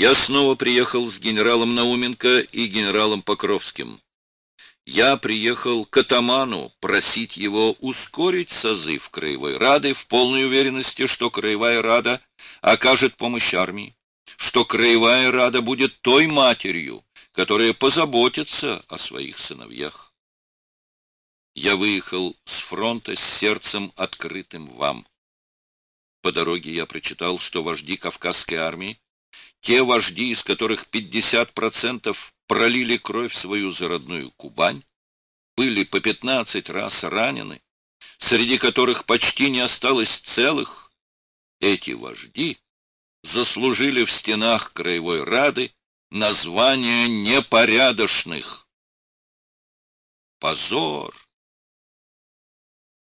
Я снова приехал с генералом Науменко и генералом Покровским. Я приехал к атаману просить его ускорить созыв Краевой Рады в полной уверенности, что Краевая Рада окажет помощь армии, что Краевая Рада будет той матерью, которая позаботится о своих сыновьях. Я выехал с фронта с сердцем открытым вам. По дороге я прочитал, что вожди Кавказской армии, те вожди, из которых 50% пролили кровь свою за родную Кубань, были по 15 раз ранены, среди которых почти не осталось целых, эти вожди заслужили в стенах Краевой Рады название непорядочных. Позор!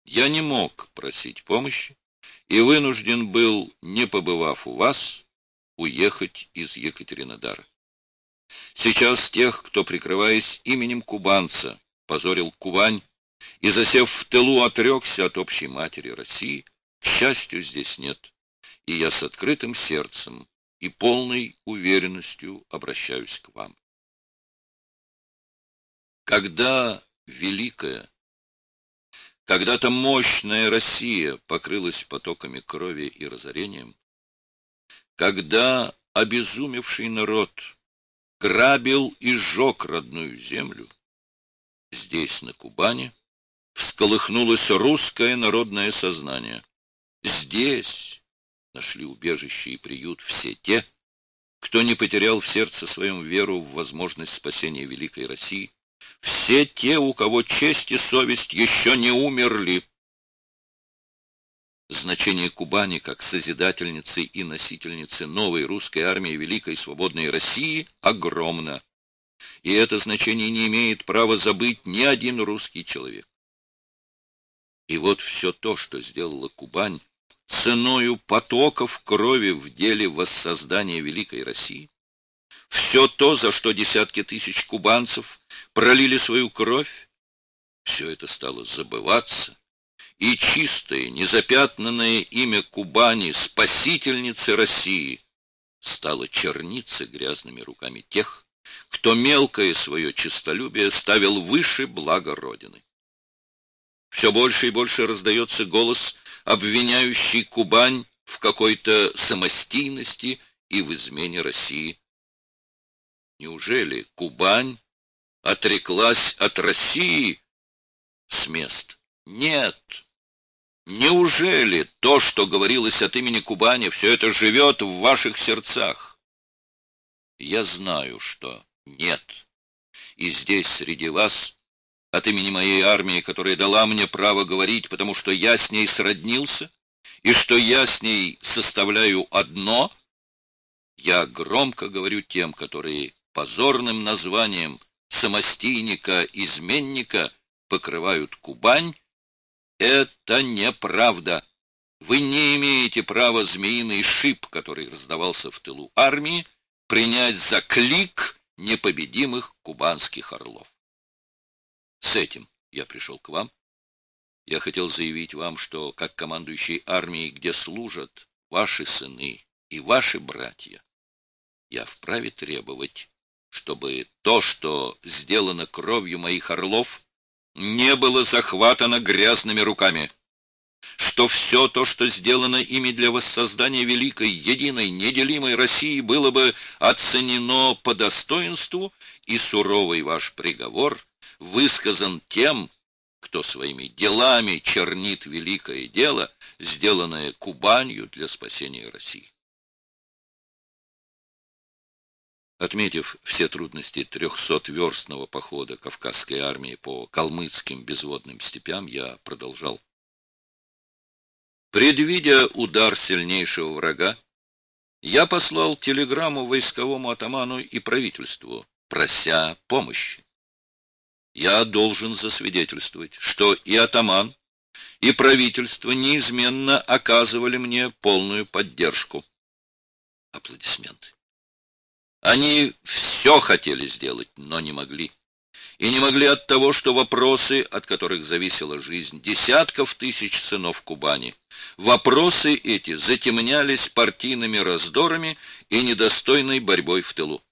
Я не мог просить помощи и вынужден был, не побывав у вас, уехать из Екатеринодара. Сейчас тех, кто, прикрываясь именем кубанца, позорил Кубань и, засев в тылу, отрекся от общей матери России, к счастью, здесь нет, и я с открытым сердцем и полной уверенностью обращаюсь к вам. Когда великая, когда-то мощная Россия покрылась потоками крови и разорением, когда обезумевший народ грабил и сжег родную землю, здесь, на Кубани, всколыхнулось русское народное сознание. Здесь нашли убежище и приют все те, кто не потерял в сердце своем веру в возможность спасения великой России, все те, у кого честь и совесть еще не умерли. Значение Кубани как созидательницы и носительницы новой русской армии Великой Свободной России огромно, и это значение не имеет права забыть ни один русский человек. И вот все то, что сделала Кубань, ценою потоков крови в деле воссоздания Великой России, все то, за что десятки тысяч кубанцев пролили свою кровь, все это стало забываться, и чистое, незапятнанное имя Кубани, спасительницы России, стало черниться грязными руками тех, кто мелкое свое честолюбие ставил выше блага Родины. Все больше и больше раздается голос, обвиняющий Кубань в какой-то самостийности и в измене России. Неужели Кубань отреклась от России с мест? Нет. Неужели то, что говорилось от имени Кубани, все это живет в ваших сердцах? Я знаю, что нет. И здесь, среди вас, от имени моей армии, которая дала мне право говорить, потому что я с ней сроднился, и что я с ней составляю одно, я громко говорю тем, которые позорным названием самостийника-изменника покрывают Кубань, это неправда. Вы не имеете права змеиный шип, который раздавался в тылу армии, принять за клик непобедимых кубанских орлов. С этим я пришел к вам. Я хотел заявить вам, что, как командующий армией, где служат ваши сыны и ваши братья, я вправе требовать, чтобы то, что сделано кровью моих орлов, не было захватано грязными руками, что все то, что сделано ими для воссоздания великой, единой, неделимой России, было бы оценено по достоинству, и суровый ваш приговор — высказан тем, кто своими делами чернит великое дело, сделанное Кубанью для спасения России. Отметив все трудности трехсотверстного похода Кавказской армии по калмыцким безводным степям, я продолжал. Предвидя удар сильнейшего врага, я послал телеграмму войсковому атаману и правительству, прося помощи я должен засвидетельствовать, что и атаман, и правительство неизменно оказывали мне полную поддержку. Аплодисменты. Они все хотели сделать, но не могли. и не могли от того, что вопросы, от которых зависела жизнь десятков тысяч сынов Кубани, вопросы эти затемнялись партийными раздорами и недостойной борьбой в тылу.